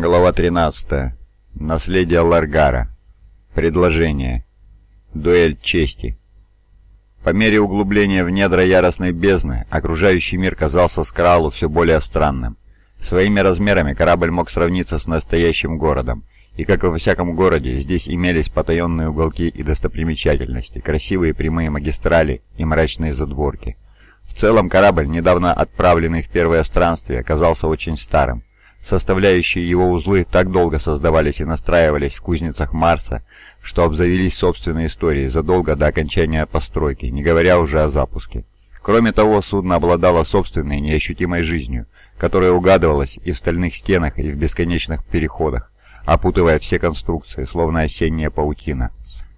Глава 13. Наследие Ларгара. Предложение. Дуэль чести. По мере углубления в недра яростной бездны, окружающий мир казался Скралу все более странным. Своими размерами корабль мог сравниться с настоящим городом, и как и во всяком городе, здесь имелись потаенные уголки и достопримечательности, красивые прямые магистрали и мрачные задворки. В целом корабль, недавно отправленный в первое странствие, оказался очень старым. Составляющие его узлы так долго создавались и настраивались в кузницах Марса, что обзавелись собственной историей задолго до окончания постройки, не говоря уже о запуске. Кроме того, судно обладало собственной неощутимой жизнью, которая угадывалась и в стальных стенах, и в бесконечных переходах, опутывая все конструкции, словно осенняя паутина.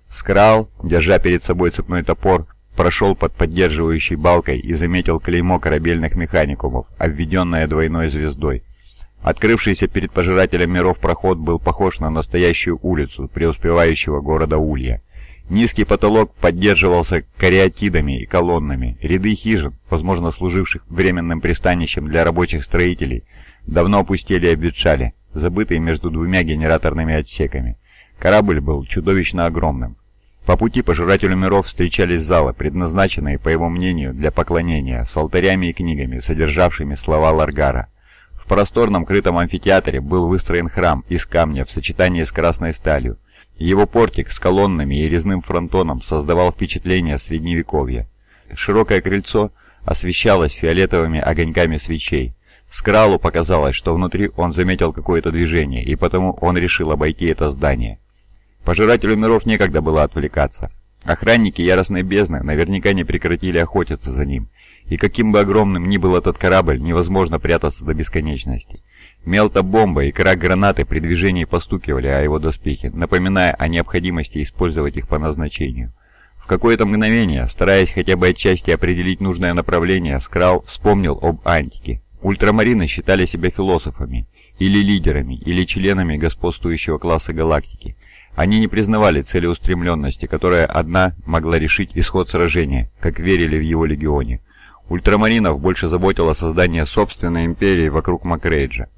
Скрал, держа перед собой цепной топор, прошел под поддерживающей балкой и заметил клеймо корабельных механикумов, обведенное двойной звездой. Открывшийся перед пожирателем миров проход был похож на настоящую улицу преуспевающего города Улья. Низкий потолок поддерживался кариатидами и колоннами. Ряды хижин, возможно служивших временным пристанищем для рабочих строителей, давно опустели и обветшали, забытые между двумя генераторными отсеками. Корабль был чудовищно огромным. По пути пожирателю миров встречались залы, предназначенные, по его мнению, для поклонения, с алтарями и книгами, содержавшими слова Ларгара – просторном крытом амфитеатре был выстроен храм из камня в сочетании с красной сталью. Его портик с колоннами и резным фронтоном создавал впечатление средневековья. Широкое крыльцо освещалось фиолетовыми огоньками свечей. Скралу показалось, что внутри он заметил какое-то движение, и потому он решил обойти это здание. Пожирателю миров некогда было отвлекаться. Охранники яростной бездны наверняка не прекратили охотиться за ним, и каким бы огромным ни был этот корабль, невозможно прятаться до бесконечности. Мелта-бомба и крак гранаты при движении постукивали о его доспехи, напоминая о необходимости использовать их по назначению. В какое-то мгновение, стараясь хотя бы отчасти определить нужное направление, Скрал вспомнил об антике. Ультрамарины считали себя философами, или лидерами, или членами господствующего класса галактики. Они не признавали целеустремленности, которая одна могла решить исход сражения, как верили в его легионе. Ультрамаринов больше заботило создание собственной империи вокруг Макрейджа.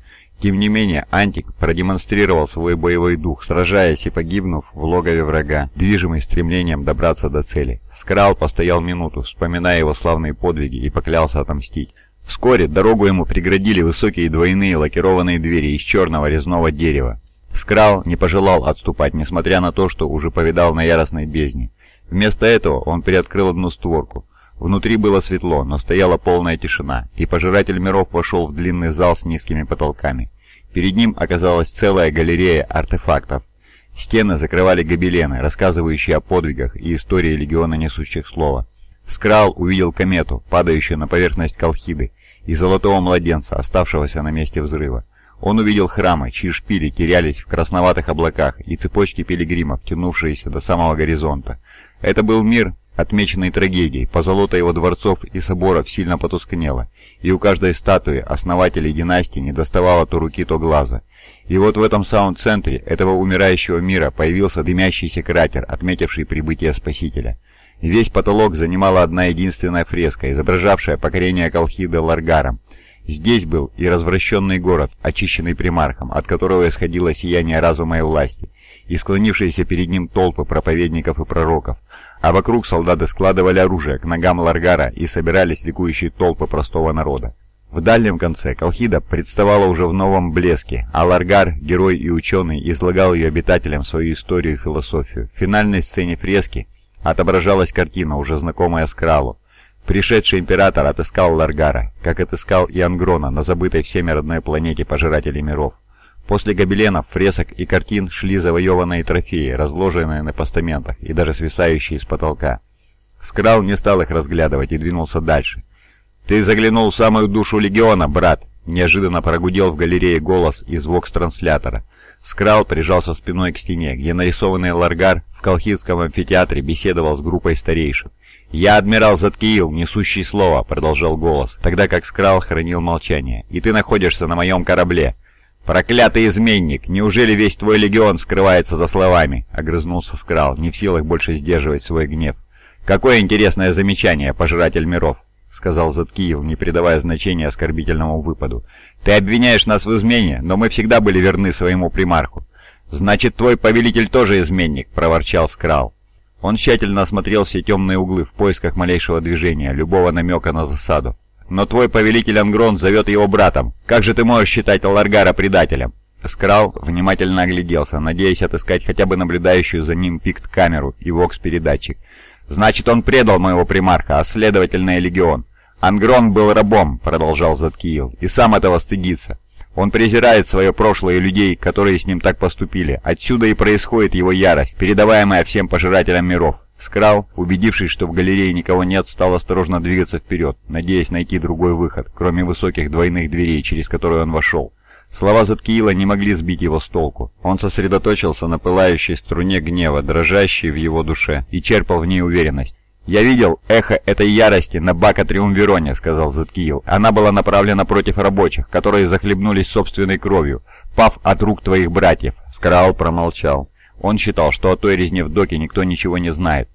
Тем не менее, Антик продемонстрировал свой боевой дух, сражаясь и погибнув в логове врага, движимый стремлением добраться до цели. Скрал постоял минуту, вспоминая его славные подвиги, и поклялся отомстить. Вскоре дорогу ему преградили высокие двойные лакированные двери из черного резного дерева. Скрал не пожелал отступать, несмотря на то, что уже повидал на яростной бездне. Вместо этого он приоткрыл одну створку. Внутри было светло, но стояла полная тишина, и Пожиратель миров вошел в длинный зал с низкими потолками. Перед ним оказалась целая галерея артефактов. Стены закрывали гобелены, рассказывающие о подвигах и истории Легиона Несущих Слова. Скрал увидел комету, падающую на поверхность Колхиды, и золотого младенца, оставшегося на месте взрыва. Он увидел храмы, чьи шпили терялись в красноватых облаках, и цепочки пилигримов, тянувшиеся до самого горизонта. Это был мир, отмеченный трагедией, позолота его дворцов и соборов сильно потускнела, и у каждой статуи основателей династии не доставало то руки, то глаза. И вот в этом самом центре этого умирающего мира появился дымящийся кратер, отметивший прибытие Спасителя. Весь потолок занимала одна единственная фреска, изображавшая покорение Колхида Ларгаром. Здесь был и развращенный город, очищенный примархом, от которого исходило сияние разума и власти, и склонившиеся перед ним толпы проповедников и пророков, а вокруг солдаты складывали оружие к ногам Ларгара и собирались ликующие толпы простого народа. В дальнем конце Колхида представала уже в новом блеске, а Ларгар, герой и ученый, излагал ее обитателям свою историю и философию. В финальной сцене фрески отображалась картина, уже знакомая Скралу. Пришедший император отыскал Ларгара, как отыскал и Ангрона на забытой всеми родной планете Пожирателей миров. После гобеленов, фресок и картин шли завоеванные трофеи, разложенные на постаментах и даже свисающие с потолка. Скрал не стал их разглядывать и двинулся дальше. «Ты заглянул в самую душу Легиона, брат!» Неожиданно прогудел в галерее голос из вокс-транслятора. Скрал прижался спиной к стене, где нарисованный Ларгар в Колхидском амфитеатре беседовал с группой старейшин. «Я адмирал Заткиил, несущий слово», — продолжал голос, тогда как Скрал хранил молчание. «И ты находишься на моем корабле. «Проклятый изменник! Неужели весь твой легион скрывается за словами?» — огрызнулся Скрал, не в силах больше сдерживать свой гнев. «Какое интересное замечание, пожиратель миров!» — сказал Заткиил, не придавая значения оскорбительному выпаду. «Ты обвиняешь нас в измене, но мы всегда были верны своему примарху». «Значит, твой повелитель тоже изменник», — проворчал Скрал. Он тщательно осмотрел все темные углы в поисках малейшего движения, любого намека на засаду. «Но твой повелитель Ангрон зовет его братом. Как же ты можешь считать Аларгара предателем?» Скрал внимательно огляделся, надеясь отыскать хотя бы наблюдающую за ним пикт-камеру и вокс-передатчик. «Значит, он предал моего примарха, а следовательно и легион. Ангрон был рабом», — продолжал Заткиил, — «и сам этого стыдится. Он презирает свое прошлое и людей, которые с ним так поступили. Отсюда и происходит его ярость, передаваемая всем пожирателям миров. Скрал, убедившись, что в галерее никого нет, стал осторожно двигаться вперед, надеясь найти другой выход, кроме высоких двойных дверей, через которые он вошел. Слова Заткиила не могли сбить его с толку. Он сосредоточился на пылающей струне гнева, дрожащей в его душе, и черпал в ней уверенность. «Я видел эхо этой ярости на Бака Триумвироне», — сказал Заткиил. «Она была направлена против рабочих, которые захлебнулись собственной кровью, пав от рук твоих братьев». Скраул промолчал. Он считал, что о той резне в доке никто ничего не знает.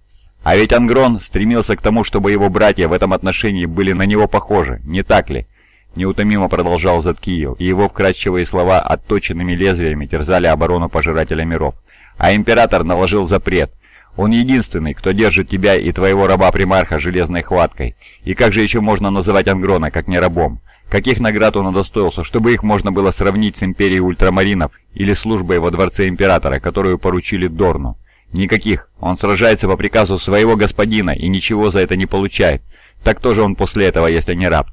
А ведь Ангрон стремился к тому, чтобы его братья в этом отношении были на него похожи, не так ли? Неутомимо продолжал Заткиил, и его вкрадчивые слова отточенными лезвиями терзали оборону Пожирателя Миров. А Император наложил запрет. Он единственный, кто держит тебя и твоего раба-примарха железной хваткой. И как же еще можно называть Ангрона, как не рабом? Каких наград он удостоился, чтобы их можно было сравнить с Империей Ультрамаринов или службой во Дворце Императора, которую поручили Дорну? Никаких. Он сражается по приказу своего господина и ничего за это не получает. Так кто же он после этого, если не раб?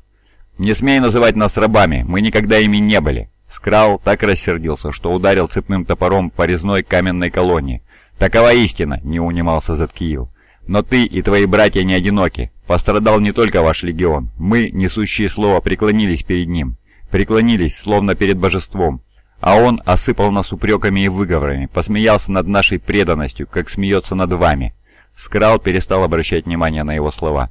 «Не смей называть нас рабами, мы никогда ими не были». Скраул так рассердился, что ударил цепным топором по резной каменной колонне. «Такова истина», — не унимался Заткиил. «Но ты и твои братья не одиноки. Пострадал не только ваш легион. Мы, несущие слово, преклонились перед ним. Преклонились, словно перед божеством. А он осыпал нас упреками и выговорами, посмеялся над нашей преданностью, как смеется над вами». Скраул перестал обращать внимание на его слова.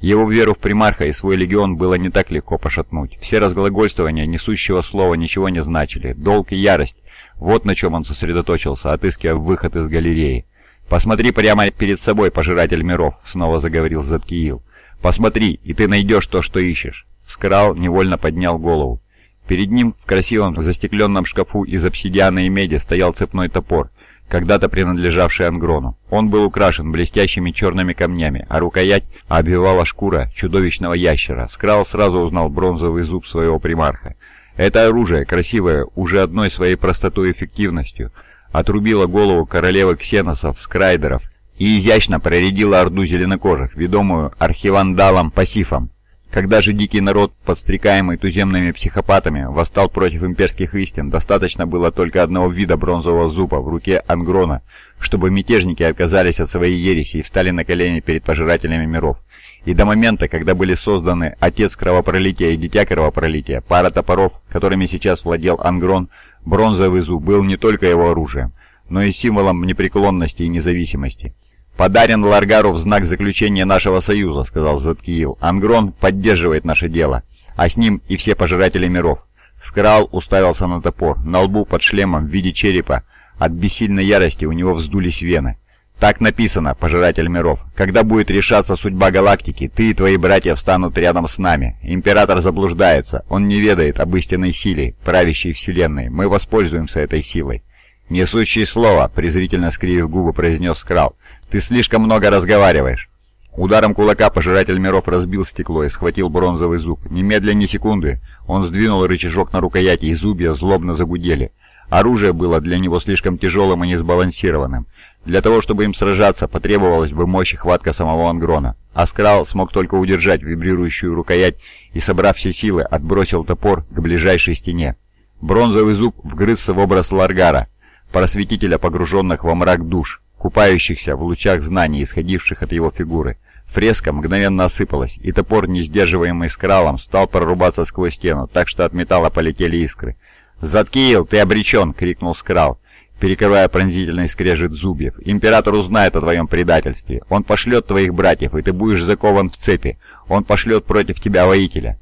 Его веру в примарха и свой легион было не так легко пошатнуть. Все разглагольствования несущего слова ничего не значили. Долг и ярость — вот на чем он сосредоточился, отыскивая выход из галереи. «Посмотри прямо перед собой, пожиратель миров», — снова заговорил Заткиил. «Посмотри, и ты найдешь то, что ищешь». Скрал невольно поднял голову. Перед ним в красивом застекленном шкафу из обсидиана и меди стоял цепной топор, когда-то принадлежавший Ангрону. Он был украшен блестящими черными камнями, а рукоять обвивала шкура чудовищного ящера. Скрал сразу узнал бронзовый зуб своего примарха. Это оружие, красивое уже одной своей простотой и эффективностью, отрубило голову королевы ксеносов, скрайдеров и изящно проредило орду зеленокожих, ведомую архивандалом Пасифом. Когда же дикий народ, подстрекаемый туземными психопатами, восстал против имперских истин, достаточно было только одного вида бронзового зуба в руке Ангрона, чтобы мятежники отказались от своей ереси и встали на колени перед пожирателями миров. И до момента, когда были созданы Отец Кровопролития и Дитя Кровопролития, пара топоров, которыми сейчас владел Ангрон, бронзовый зуб был не только его оружием, но и символом непреклонности и независимости. «Подарен Ларгару в знак заключения нашего союза», — сказал Заткиил. «Ангрон поддерживает наше дело, а с ним и все пожиратели миров». Скрал уставился на топор. На лбу под шлемом в виде черепа от бессильной ярости у него вздулись вены. «Так написано, пожиратель миров. Когда будет решаться судьба галактики, ты и твои братья встанут рядом с нами. Император заблуждается. Он не ведает об истинной силе, правящей Вселенной. Мы воспользуемся этой силой». «Несущий слово», — презрительно скривив губы, произнес Скрал. «Ты слишком много разговариваешь». Ударом кулака пожиратель миров разбил стекло и схватил бронзовый зуб. Немедленно ни секунды он сдвинул рычажок на рукояти, и зубья злобно загудели. Оружие было для него слишком тяжелым и несбалансированным. Для того, чтобы им сражаться, потребовалась бы мощь и хватка самого Ангрона. Аскрал смог только удержать вибрирующую рукоять и, собрав все силы, отбросил топор к ближайшей стене. Бронзовый зуб вгрызся в образ Ларгара, просветителя погруженных во мрак душ купающихся в лучах знаний, исходивших от его фигуры. Фреска мгновенно осыпалась, и топор, не сдерживаемый скралом, стал прорубаться сквозь стену, так что от металла полетели искры. «Заткиил, ты обречен!» — крикнул скрал, перекрывая пронзительный скрежет зубьев. «Император узнает о твоем предательстве. Он пошлет твоих братьев, и ты будешь закован в цепи. Он пошлет против тебя воителя».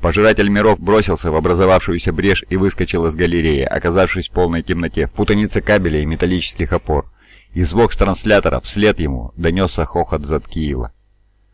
Пожиратель миров бросился в образовавшуюся брешь и выскочил из галереи, оказавшись в полной темноте, в путанице кабелей и металлических опор. Из вокс-транслятора вслед ему донесся хохот Заткиила.